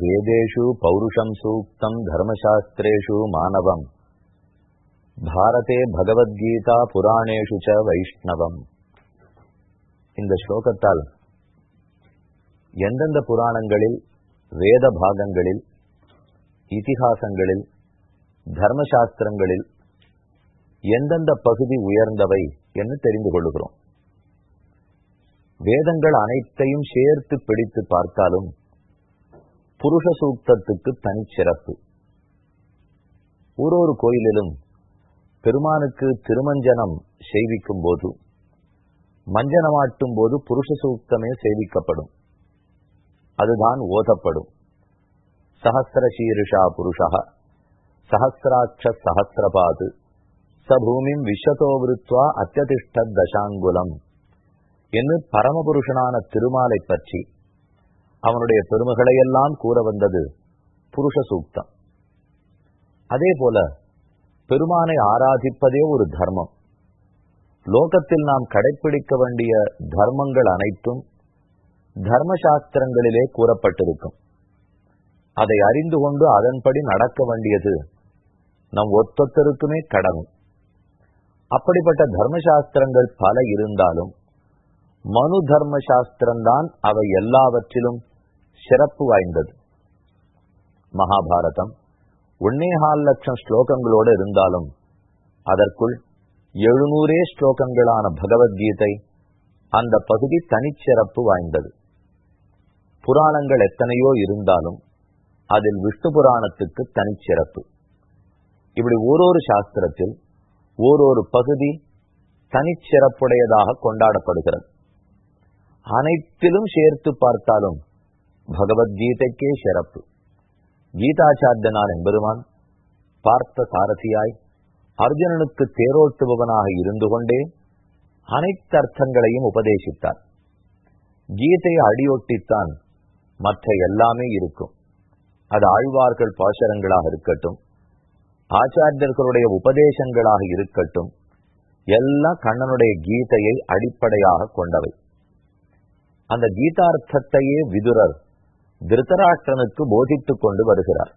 வேதேஷு பௌருஷம் சூக்தம் தர்மசாஸ்திரேஷு மாணவம் பாரதே பகவத்கீதா புராணேஷு ச வைஷ்ணவம் இந்த ஸ்லோகத்தால் எந்தெந்த புராணங்களில் வேத பாகங்களில் இதிகாசங்களில் தர்மசாஸ்திரங்களில் எந்தெந்த பகுதி உயர்ந்தவை என்று தெரிந்து கொள்ளுகிறோம். வேதங்கள் அனைத்தையும் சேர்த்து பிடித்து பார்த்தாலும் புருஷ சூக்தத்துக்கு தனிச்சிறப்பு. ஒரு கோயிலிலும் பெருமானுக்கு திருமஞ்சனம் செய்விக்கும் போது மஞ்சனமாட்டும் போது புருஷ சூக்தமே சேவிக்கப்படும் அதுதான் ஓதப்படும். சஹசிர சீருஷா புருஷா சஹசிராட்ச சஹசிரபாது சபூமிம் விஸ்வதோ விருத்வா அத்தியதிஷ்ட தசாங்குலம் என்று பரமபுருஷனான திருமாலை பற்றி அவனுடைய பெருமைகளையெல்லாம் கூற வந்தது புருஷ சூக்தம். அதே போல பெருமானை ஆராதிப்பதே ஒரு தர்மம். லோகத்தில் நாம் கடைபிடிக்க வேண்டிய தர்மங்கள் அனைத்தும் தர்மசாஸ்திரங்களிலே கூறப்பட்டிருக்கும். அதை அறிந்து கொண்டு அதன்படி நடக்க வேண்டியது நம் ஒத்தொத்தருக்குமே கடமை. அப்படிப்பட்ட தர்மசாஸ்திரங்கள் பல இருந்தாலும் மனு தர்ம சாஸ்திரம்தான் அவை எல்லாவற்றிலும் சிறப்பு வாய்ந்தது. மகாபாரதம். ஒன்னேகால் லட்சம் ஸ்லோகங்களோடு இருந்தாலும் அதற்குள் எழுநூறே ஸ்லோகங்களான பகவத்கீதை அந்த பகுதி தனிச்சிறப்பு வாய்ந்தது. புராணங்கள் எத்தனையோ இருந்தாலும் அதில் விஷ்ணு புராணத்துக்கு தனிச்சிறப்பு. இப்படி ஓரொரு சாஸ்திரத்தில் ஓரொரு பகுதி தனிச்சிறப்புடையதாக கொண்டாடப்படுகிறது. அனைத்திலும் சேர்த்து பார்த்தாலும் பகவத்கீதைக்கே சிறப்பு. கீதாச்சாரியனான் எம்பெருமான் பார்த்த சாரதியாய் அர்ஜுனனுக்கு தேரோட்டுபவனாக இருந்து கொண்டே அனைத்து அர்த்தங்களையும் உபதேசித்தார். கீதையை அடியொட்டித்தான் மற்ற எல்லாமே இருக்கும். அது ஆழ்வார்கள் பாசரங்களாக இருக்கட்டும் ஆச்சாரியர்களுடைய உபதேசங்களாக இருக்கட்டும் எல்லாம் கண்ணனுடைய கீதையை அடிப்படையாக கொண்டவை. அந்த கீதார்த்தத்தையே விதுரர் திருத்தராஷ்டிரனுக்கு போதித்துக் கொண்டு வருகிறார்.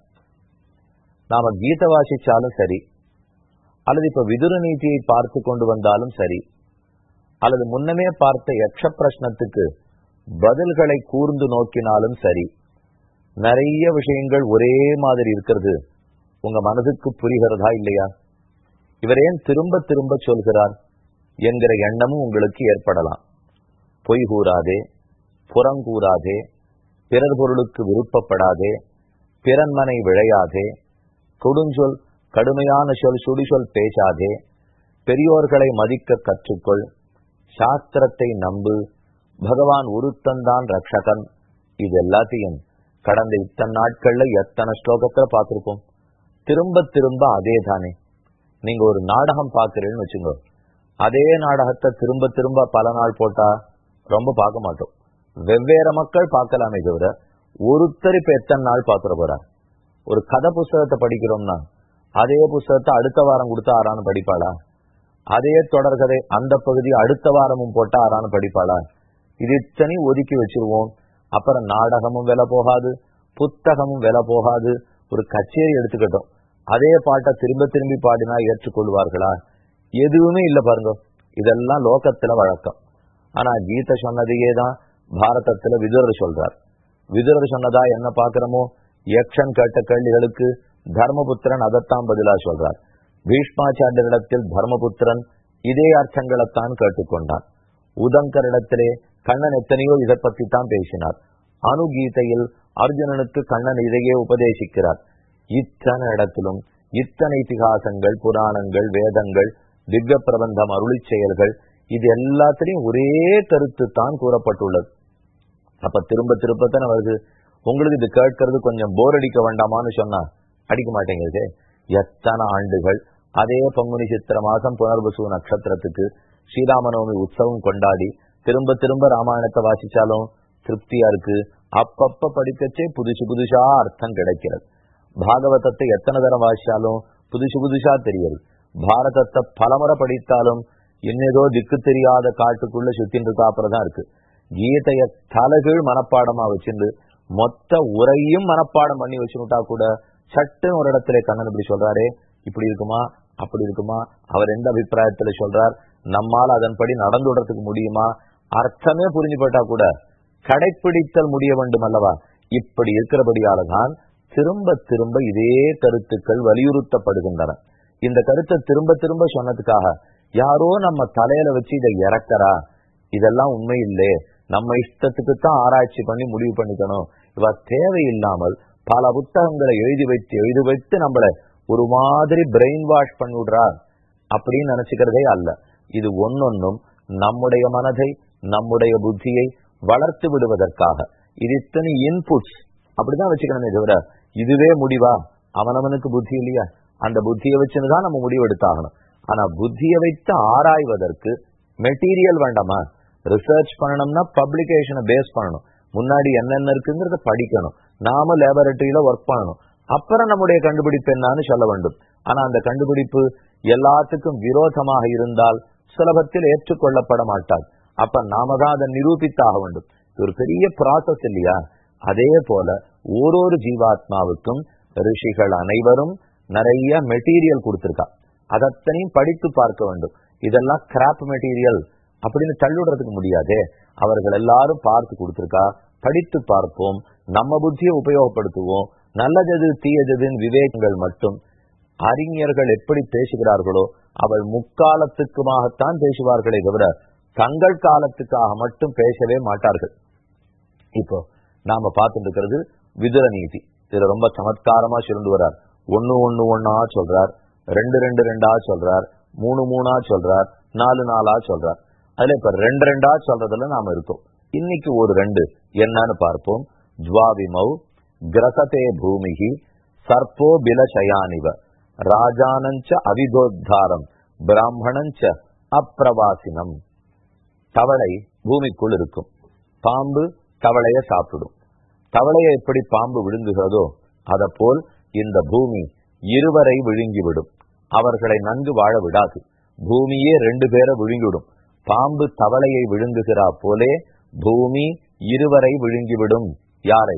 நாம கீத வாசிச்சாலும் சரி அல்லது இப்ப விதுர நீதியை பார்த்து கொண்டு வந்தாலும் சரி அல்லது முன்னமே பார்த்த யக்ஷ பிரஷ்னத்துக்கு பதில்களை கூர்ந்து நோக்கினாலும் சரி நிறைய விஷயங்கள் ஒரே மாதிரி இருக்கிறது. உங்க மனதுக்கு புரிகிறதா இல்லையா? இவர் ஏன் திரும்ப திரும்ப சொல்கிறார்? என்கிற எண்ணமும் உங்களுக்கு ஏற்படலாம். பொய் கூறாதே புறங்கூறாதே பிறர் பொருளுக்கு விருப்பப்படாதே பிறன்மனை விழையாதே கொடுஞ்சொல் கடுமையான சொல் சுடிசொல் பேசாதே பெரியோர்களை மதிக்க கற்றுக்கொள் சாஸ்திரத்தை நம்பு பகவான் ஒருத்தந்தான் ரக்ஷகன் இது எல்லாத்தையும் கடந்த இத்தனை நாட்கள்ல எத்தனை ஸ்லோகத்துல பார்த்திருப்போம். திரும்ப திரும்ப அதே தானே நீங்க ஒரு நாடகம் பாக்குறேன்னு வச்சுங்க அதே நாடகத்தை திரும்ப திரும்ப பல நாள் போட்டா ரொம்ப பார்க்க மாட்டோம். வெவ்வேறு மக்கள் பார்க்கலாமே தவிர ஒருத்தர் இப்ப எத்தனை நாள் பாத்துற போறார்? ஒரு கதை புஸ்தகத்தை படிக்கிறோம்னா அதே புஸ்தகத்தை அடுத்த வாரம் கொடுத்தா ஆறான்னு படிப்பாளா? அதே தொடர்கதை அந்த பகுதி அடுத்த வாரமும் போட்டா ஆறான்னு படிப்பாளா? இது இத்தனை ஒதுக்கி வச்சிருவோம். அப்புறம் நாடகமும் விலை போகாது புத்தகமும் விலை போகாது. ஒரு கச்சேரி எடுத்துக்கிட்டோம். அதே பாட்டை திரும்ப திரும்பி பாடினா ஏற்றுக்கொள்வார்களா? எதுவுமே இல்லை பாருங்க. இதெல்லாம் லோகத்துல வழக்கம். ஆனா கீதை சொன்னதையே தான் பாரதத்துல விதுரர் சொல்றார். விதுரர் சொன்னதா என்ன பாக்குறோமோ யக்ஷன் கேட்ட கேள்விகளுக்கு தர்மபுத்திரன் அதைத்தான் பதிலா சொல்றார். பீஷ்மாச்சாரியரிடத்தில் தர்மபுத்திரன் இதே அர்த்தங்களைத்தான் கேட்டுக்கொண்டான். உதங்கரிடத்திலே கண்ணன் எத்தனையோ இதை பத்தி தான் பேசினார். அணுகீதையில் அர்ஜுனனுக்கு கண்ணன் இதையே உபதேசிக்கிறார். இத்தனை இடத்திலும் இத்தனை இத்திகாசங்கள் புராணங்கள் வேதங்கள் திக்க பிரபந்தம் அருளி செயல்கள் இது எல்லாத்திலையும் ஒரே கருத்து தான் கூறப்பட்டுள்ளது. அப்ப திரும்ப திருப்பத்தானே வருது? உங்களுக்கு இது கேட்கறது கொஞ்சம் போர் அடிக்க வேண்டாமான்னு சொன்னா அடிக்க மாட்டேங்குது. எத்தனை ஆண்டுகள் அதே பங்குனி சித்திர மாசம் புனர்வசு நட்சத்திரத்துக்கு ஸ்ரீராமநவமி உற்சவம் கொண்டாடி திரும்ப திரும்ப ராமாயணத்தை வாசிச்சாலும் திருப்தியா இருக்கு. அப்பப்ப படிக்கச்சே புதுசு புதுசா அர்த்தம் கிடைக்கிறது. பாகவதத்தை எத்தனை தரம் வாசிச்சாலும் புதுசு புதுசா தெரியுது பாரதத்தை பலமுறை படித்தாலும் என்னதோ திக்கு தெரியாத காட்டுக்குள்ள சுத்தின்னு இருக்காப்புறதான் இருக்கு. கீதைய தலைகீழ் மனப்பாடமா வச்சிருந்து மொத்த உரையும் மனப்பாடம் பண்ணி வச்சுட்டா கூட சட்டுன்னு ஒரு இடத்துல கண்ணன் இப்படி சொல்றாரே இப்படி இருக்குமா அப்படி இருக்குமா அவர் எந்த அபிப்பிராயத்துல சொல்றார் நம்மால் அதன்படி நடந்து விடுறதுக்கு முடியுமா அர்த்தமே புரிஞ்சு போட்டா கூட கடைப்பிடித்தல் முடிய வேண்டும் அல்லவா? இப்படி இருக்கிறபடியால தான் திரும்ப திரும்ப இதே கருத்துக்கள் வலியுறுத்தப்படுகின்றன. இந்த கருத்தை திரும்ப திரும்ப சொன்னதுக்காக யாரோ நம்ம தலையில வச்சு இதை இறக்கறா இதெல்லாம் உண்மை இல்லை நம்ம இஷ்டத்துக்கு தான் ஆராய்ச்சி பண்ணி முடிவு பண்ணிக்கணும். இவ தேவையில்லாமல் பல புத்தகங்களை எழுதி வைத்து எழுதி வைத்து நம்மள ஒரு மாதிரி பிரெயின் வாஷ் பண்ணி விடுறார் அப்படின்னு நினைச்சுக்கிறதே அல்ல. இது ஒன்னொன்னும் நம்முடைய மனதை நம்முடைய புத்தியை வளர்த்து விடுவதற்காக. இது இத்தனை இன்புட்ஸ் அப்படிதான் வச்சுக்கணுமே தவிர இதுவே முடிவா? அவனவனுக்கு புத்தி இல்லையா? அந்த புத்தியை வச்சுதான் நம்ம முடிவு எடுத்தாகணும் ஆனா புத்தியை வைத்து ஆராய்வதற்கு மெட்டீரியல் வேண்டாமா? ரிசர்ச் பண்ணணும்னா பப்ளிகேஷனை பேஸ் பண்ணணும். முன்னாடி என்னென்ன இருக்குங்கிறத படிக்கணும். நாம லேபரட்டரியில ஒர்க் பண்ணணும். அப்புறம் நம்முடைய கண்டுபிடிப்பு என்னன்னு சொல்ல வேண்டும். ஆனா அந்த கண்டுபிடிப்பு எல்லாத்துக்கும் விரோதமாக இருந்தால் சுலபத்தில் ஏற்றுக்கொள்ளப்பட மாட்டாது. அப்ப நாம தான் அதை நிரூபித்தாக வேண்டும். இது ஒரு பெரிய ப்ராசஸ் இல்லையா? அதே போல ஓரொரு ஜீவாத்மாவுக்கும் ரிஷிகள் அனைவரும் நிறைய மெட்டீரியல் கொடுத்திருக்கா. அதத்தனையும் படித்து பார்க்க வேண்டும். இதெல்லாம் கிராப் மெட்டீரியல் அப்படின்னு தள்ளுடுறதுக்கு முடியாது. அவர்கள் எல்லாரும் பார்த்து கொடுத்துருக்கா. படித்து பார்ப்போம். நம்ம புத்தியை உபயோகப்படுத்துவோம். நல்லது தீயதுன்னு விவேகங்கள் மட்டும். அறிஞர்கள் எப்படி பேசுகிறார்களோ அவள் முக்காலத்துக்குமாகத்தான் பேசுவார்களே தவிர தங்கள் காலத்துக்காக மட்டும் பேசவே மாட்டார்கள். இப்போ நாம பார்த்துட்டு இருக்கிறது விதுர நீதி இதுல ரொம்ப சமத்காரமா சுருண்டு வர்றார். ஒன்னு ஒன்னு ஒன்னா சொல்றார். ரெண்டு ரெண்டு ரெண்டா சொல்றார். மூணு மூணா சொல்றார். நாலு நாளா சொல்றார். அதுல இப்ப ரெண்டு ரெண்டா சொல்றதுல நாம இருக்கோம். இன்னைக்கு ஒரு ரெண்டு. என்னன்னு பார்ப்போம். ஜுவாவிமௌ கிரசதே பூமிகி சர்ப்போ பிலசயானிவ. ராஜானஞ்ச அவிதோத்தாரம் பிராமணஞ்ச அப்பிரவாசினம். தவளை பூமிக்குள் இருக்கும். பாம்பு தவளைய சாப்பிடும். தவளையை எப்படி பாம்பு விழுங்குகிறதோ அத போல் இந்த பூமி இருவரை விழுங்கிவிடும். அவர்களை நன்கு வாழ விடாது. பூமியே ரெண்டு பேரை விழுங்கிவிடும். பாம்பு தவளையை விழுங்குகிறா போலே பூமி இருவரை விழுங்கிவிடும். யாரை?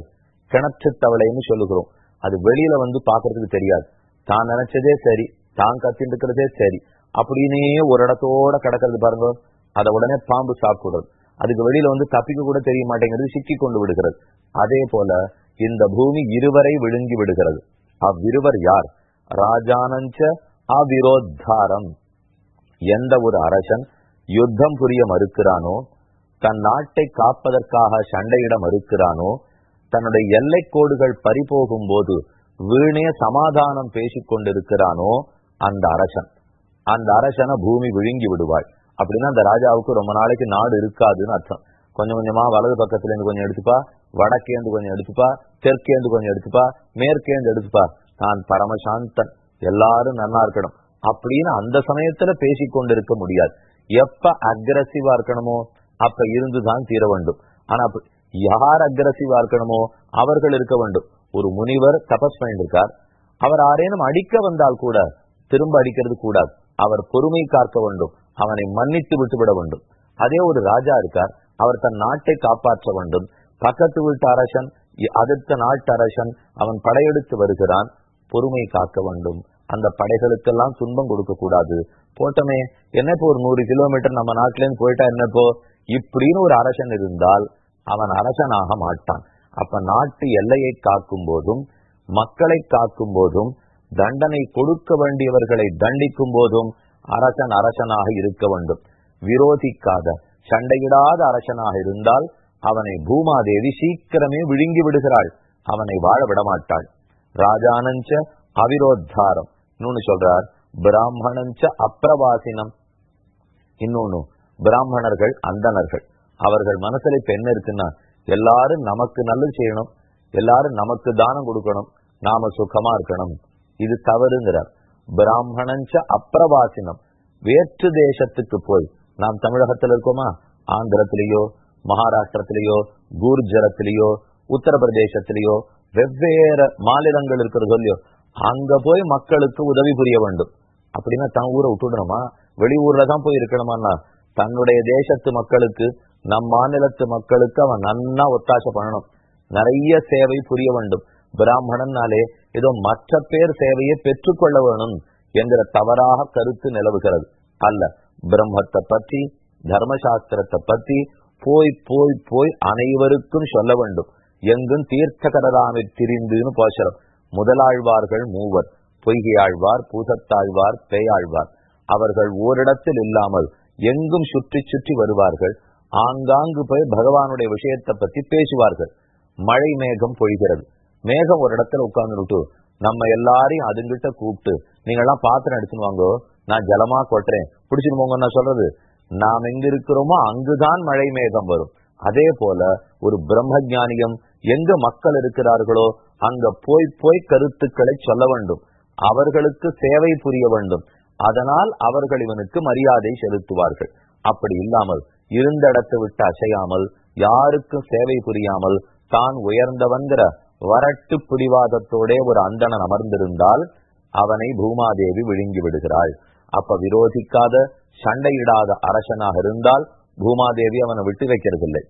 கிணற்று தவளைன்னு சொல்லுகிறோம். அது வெளியில வந்து பாக்குறதுக்கு தெரியாது. தான் நினைச்சதே சரி தான் கத்திட்டு இருக்கிறதே சரி. அப்படின்னே ஒரு இடத்தோட கிடக்கிறது பாருங்க. அதை உடனே பாம்பு சாப்பிடுறது. அதுக்கு வெளியில வந்து தப்பிக்க கூட தெரிய மாட்டேங்கிறது சிக்கி கொண்டு விடுகிறது. அதே போல இந்த பூமி இருவரை விழுங்கி விடுகிறது. அவ்விருவர் யார்? ராஜானஞ்ச அவிரோத்தாரம். எந்த ஒரு அரசன் யுத்தம் புரிய மறுக்கிறானோ? தன் நாட்டை காப்பதற்காக சண்டையிட மறுக்கிறானோ? தன்னுடைய எல்லை கோடுகள் பறிபோகும் போது வீணே சமாதானம் பேசிக் கொண்டிருக்கிறானோ? அந்த அரசன். அந்த அரசனை பூமி விழுங்கி விடுவாள். அப்படின்னா அந்த ராஜாவுக்கு ரொம்ப நாளைக்கு நாடு இருக்காதுன்னு அர்த்தம். கொஞ்சம் கொஞ்சமா வலது பக்கத்துல இருந்து கொஞ்சம் எடுத்துப்பா வடக்கேந்து கொஞ்சம் எடுத்துப்பா தெற்கேந்து கொஞ்சம் எடுத்துப்பா மேற்கேந்து எடுத்துப்பா. நான் பரமசாந்தன். எல்லாரும் நல்லா இருக்கணும். அப்படின்னு அந்த சமயத்துல பேசிக் கொண்டிருக்க முடியாது. எப்ப அக்ரஸிவா இருக்கணுமோ அப்ப இருந்துதான் தீர வேண்டும். ஆனா யார் அக்ரஸிவா இருக்கணுமோ அவர்கள் இருக்க வேண்டும். ஒரு முனிவர் தபஸ் பண்ணிருக்கார் அவர் ஆரேனும் அடிக்க வந்தால் கூட திரும்ப அடிக்கிறது கூடாது. அவர் பொறுமை காக்க வேண்டும். அவனை மன்னித்து விட்டுவிட வேண்டும். அதே ஒரு ராஜா இருக்கார். அவர் தன் நாட்டை காப்பாற்ற வேண்டும். பக்கத்து வீட்டு அரசன் அடுத்த நாட்டு அரசன் அவன் படையெடுத்து வருகிறான். பொறுமை காக்க வேண்டும். அந்த படைகளுக்கெல்லாம் துன்பம் கொடுக்க கூடாது போட்டமே என்ன இப்போ ஒரு நூறு கிலோமீட்டர் நம்ம நாட்டிலேருந்து போயிட்டா என்னப்போ? இப்படின்னு ஒரு அரசன் இருந்தால் அவன் அரசனாக மாட்டான். அப்ப நாட்டு எல்லையை காக்கும் போதும் மக்களை காக்கும் போதும் தண்டனை கொடுக்க வேண்டியவர்களை தண்டிக்கும் போதும் அரசன் அரசனாக இருக்க வேண்டும். விரோதிக்காத சண்டையிடாத அரசனாக இருந்தால் அவனை பூமாதேவி சீக்கிரமே விழுங்கி விடுகிறாள். அவனை வாழ விடமாட்டாள். ராஜானஞ்ச அவிரோத்தாரம். இன்னொன்னு சொல்றார் பிராமணஞ்ச அப்பிரவாசினம். இன்னொன்னு பிராமணர்கள் அந்தணர்கள். அவர்கள் மனசுல இப்ப என்ன இருக்குன்னா எல்லாரும் நமக்கு நல்லது செய்யணும் எல்லாரும் நமக்கு தானம் கொடுக்கணும் நாம சுகமா இருக்கணும். இது தவறுங்கிறார். பிராமணஞ்ச அப்பிரவாசினம். வேற்று தேசத்துக்கு போய் நாம் தமிழகத்துல இருக்கோமா? ஆந்திரத்திலேயோ மகாராஷ்டிரத்திலேயோ கூர்ஜரத்திலேயோ உத்தரப்பிரதேசத்திலேயோ வெவ்வேறு மாநிலங்கள் இருக்கிறது இல்லையோ அங்க போய் மக்களுக்கு உதவி புரிய வேண்டும். அப்படின்னா தன் ஊரை விட்டுடணுமா? வெளியூர்ல தான் போய் இருக்கணுமான்னா தன்னுடைய தேசத்து மக்களுக்கு நம் மாநிலத்து மக்களுக்கு அவன் நன்னா ஒத்தாசை பண்ணணும். நிறைய சேவை புரிய வேண்டும். பிராமணன்னாலே ஏதோ மற்ற பேர் சேவையை பெற்றுக்கொள்ள வேணும் என்கிற தவறாக கருத்து நிலவுகிறது. அல்ல பிரம்மத்தை பற்றி தர்மசாஸ்திரத்தை பற்றி போய் போய் போய் அனைவருக்கும் சொல்ல வேண்டும். எங்கும் தீர்த்த கடலாமை திரிந்துன்னு போச்சரம் முதலாழ்வார்கள் மூவர் பொய்கையாழ்வார் பூசத்தாழ்வார் பேயாழ்வார். அவர்கள் ஓரிடத்தில் இல்லாமல் எங்கும் சுற்றி சுற்றி வருவார்கள். ஆங்காங்கு போய் பகவானுடைய விஷயத்தை பத்தி பேசுவார்கள். மழை மேகம் பொழிகிறது. மேகம் ஒரு இடத்துல உட்கார்ந்துட்டு நம்ம எல்லாரையும் அதுங்கிட்ட கூப்பிட்டு நீங்க எல்லாம் பாத்திரம் எடுத்துன்னு வாங்கோ. நான் ஜலமா கொட்டுறேன். பிடிச்சிட்டு போங்க நான் சொல்றது. நாம் எங்க இருக்கிறோமோ அங்குதான் மழை மேகம் வரும். அதே போல ஒரு பிரம்ம ஜானியம் எங்க மக்கள் இருக்கிறார்களோ அங்க போய் போய் கருத்துக்களை சொல்ல வேண்டும். அவர்களுக்கு சேவை புரிய வேண்டும். அதனால் அவர்கள் இவனுக்கு மரியாதை செலுத்துவார்கள். அப்படி இல்லாமல் இருந்த இடத்தை விட்டு அசையாமல் யாருக்கும் சேவை புரியாமல் தான் உயர்ந்தவன்கிற வரட்டு பிடிவாதத்தோட ஒரு அந்தணன் அமர்ந்திருந்தால் அவனை பூமாதேவி விழுங்கி விடுகிறாள். அப்ப விரோதிக்காத சண்டையிடாத அரசனாக இருந்தால் பூமாதேவி அவனை விட்டு வைக்கிறதில்லை.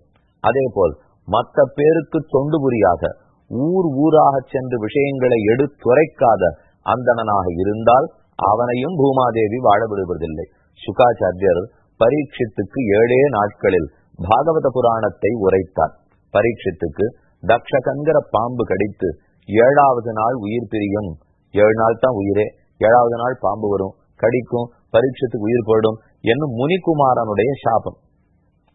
அதே போல் மற்ற பேருக்கு தொண்டு புரியாக ஊர் ஊராக சென்று விஷயங்களை எடுத்துரைக்காத அந்தணனாக இருந்தால் அவனையும் பூமாதேவி வாழ விடுவதில்லை. சுகாச்சாரியர் பரீட்சித்துக்கு ஏழே நாட்களில் பாகவத புராணத்தை உரைத்தார். பரீட்சித்துக்கு தக்ஷகங்கிற பாம்பு கடித்து ஏழாவது நாள் உயிர் பிரியும். ஏழு நாள் தான் உயிரே ஏழாவது நாள் பாம்பு வரும் கடிக்கும் பரீட்சத்துக்கு உயிர் போடும் என்னும் முனிகுமாரனுடைய சாபம்.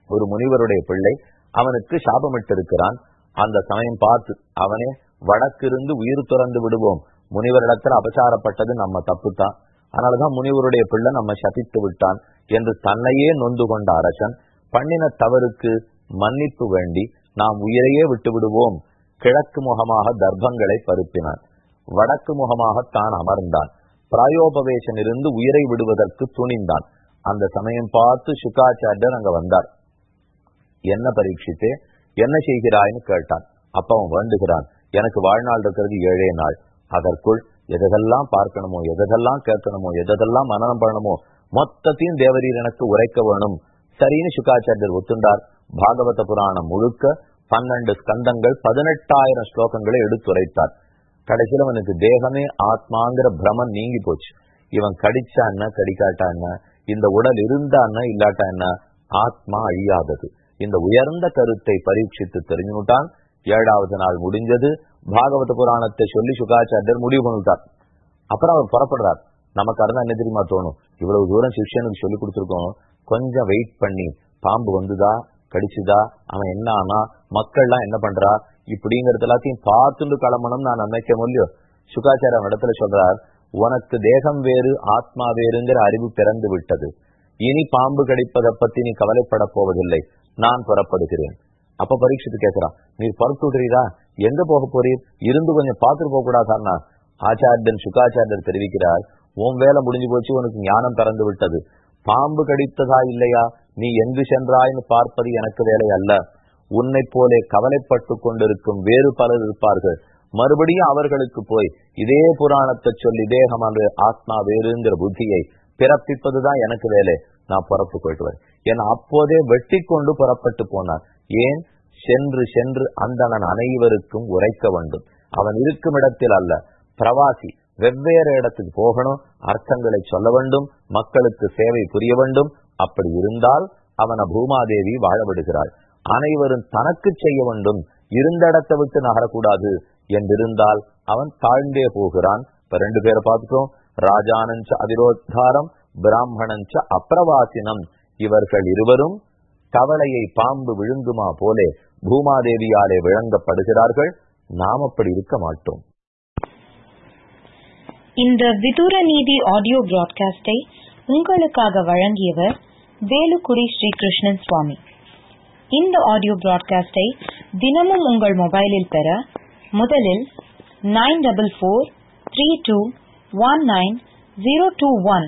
ஒரு முனிவருடைய பிள்ளை அவனுக்கு சாபமிட்டிருக்கிறான். அந்த சமயம் பார்த்து அவனே வடக்கிருந்து உயிர் துறந்து விடுவோம். முனிவரிடத்தில் அபசாரப்பட்டது நம்ம தப்பு தான் அதனாலதான் முனிவருடைய பிள்ளை நம்ம சபித்து விட்டான் என்று தன்னையே நொந்து கொண்ட அரசன் பண்ணின தவறுக்கு மன்னிப்பு வேண்டி நாம் உயிரையே விட்டு விடுவோம் கிழக்கு முகமாக தர்ப்பங்களை பருப்பினான். வடக்கு முகமாக தான் அமர்ந்தான். பிராயோபவேசன் இருந்து உயிரை விடுவதற்கு துணிந்தான். அந்த சமயம் பார்த்து சுகாச்சாரியர் அங்க வந்தார். என்ன பரீட்சித்தே? என்ன செய்கிறாய்னு கேட்டான். அப்ப அவன் வேண்டுகிறான். எனக்கு வாழ்நாள் இருக்கிறது ஏழே நாள். அதற்குள் எதெல்லாம் பார்க்கணுமோ எதெல்லாம் கேட்கணுமோ எதெல்லாம் மனநம் பண்ணணுமோ மொத்தத்தையும் தேவரீர் எனக்கு உரைக்க வேணும். சரின்னு சுகாச்சாரியர் ஒத்துண்டார். பாகவத புராணம் முழுக்க பன்னெண்டு ஸ்கந்தங்கள் பதினெட்டாயிரம் ஸ்லோகங்களை எடுத்துரைத்தார். கடைசியில் அவனுக்கு தேகமே ஆத்மாங்கிற பிரமன் நீங்கி போச்சு. இவன் கடிச்சா என்ன கடிக்காட்டா என்ன இந்த உடல் இருந்தா என்ன இல்லாட்டா என்ன ஆத்மா அழியாதது. இந்த உயர்ந்த கருத்தை பரீட்சித்து தெரிஞ்சுட்டான் ஏழாவது நாள் முடிஞ்சது. பாகவத புராணத்தை சொல்லி சுகாச்சாரியர் முடிவு பண்ணிட்டார். அப்புறம் அவர் புறப்படுறார். நமக்கு அருந்தா என்ன தெரியுமா தோணும்? இவ்வளவு தூரம் சிஷ்யனுக்கு சொல்லி கொடுத்துருக்கோம். கொஞ்சம் வெயிட் பண்ணி. பாம்பு வந்துதா? கடிச்சுதா? அவன் என்ன ஆனா? மக்கள்லாம் என்ன பண்றா? இப்படிங்கறது எல்லாத்தையும் பார்த்துட்டு கிளம்பணும் நான் நினைக்க முடியும் சுகாச்சாரம் இடத்துல சொல்றார் உனக்கு தேகம் வேறு ஆத்மா வேறுங்கிற அறிவு பிறந்து விட்டது. இனி பாம்பு கடிப்பதை பத்தி நீ கவலைப்பட போவதில்லை. நான் புறப்படுகிறேன். அப்ப பரீட்சித்து கேட்கிறான் நீர் புறத்து விடுறீரா? எங்க போக போறீர்? இருந்து கொஞ்சம் பார்த்துட்டு போக கூடாதான்னா? ஆச்சாரியன் சுகாச்சாரியர் தெரிவிக்கிறார் உன் வேலை முடிஞ்சு போச்சு உனக்கு ஞானம் திறந்து விட்டது. பாம்பு கடித்ததா இல்லையா? நீ எங்கு சென்றாய்னு பார்ப்பது எனக்கு வேலை அல்ல. உன்னை போலே கவலைப்பட்டு கொண்டிருக்கும் வேறு பலர் இருப்பார்கள். மறுபடியும் அவர்களுக்கு போய் இதே புராணத்தை சொல்லி தேகம் அன்று ஆத்மா வேறுங்கிற புத்தியை பிறப்பிப்பதுதான் எனக்கு வேலை. நான் பிறப்பு போயிட்டு வரேன் என அப்போதே வெட்டி கொண்டு புறப்பட்டு போனார் ஏன்? சென்று சென்று அந்தணன் அனைவருக்கும் உரைக்க வேண்டும். அவன் இருக்கும் இடத்தில் அல்ல. பிரவாசி வெவ்வேறு இடத்துக்கு போகணும் அர்த்தங்களை சொல்ல வேண்டும் மக்களுக்கு சேவை புரிய வேண்டும். அப்படி இருந்தால் அவன பூமாதேவி வாழவிடுகிறாள் அனைவரும் தனக்கு செய்ய வேண்டும். இருந்த இடத்தை விட்டு நகரக்கூடாது என்றிருந்தால் அவன் தாழ்ந்தே போகிறான். இப்ப ரெண்டு பேரை பார்த்துட்டோம் ராஜானஞ்ச அதிரோத்தாரம் பிராமணஞ்ச அப்பிரவாசினம். இவர்கள் இருவரும் கவலையை பாம்பு விழுங்குமா போலே பூமாதேவியாலே விளங்கப்படுகிறார்கள். நாம் அப்படி இருக்க மாட்டோம். இந்த விதூர நீதி ஆடியோ பிராட்காஸ்டை உங்களுக்காக வழங்கியவர் வேலுக்குடி ஸ்ரீகிருஷ்ணன் சுவாமி. இந்த ஆடியோ பிராட்காஸ்டை தினமும் உங்கள் மொபைலில் பெற முதலில் nine double four three two one nine zero two one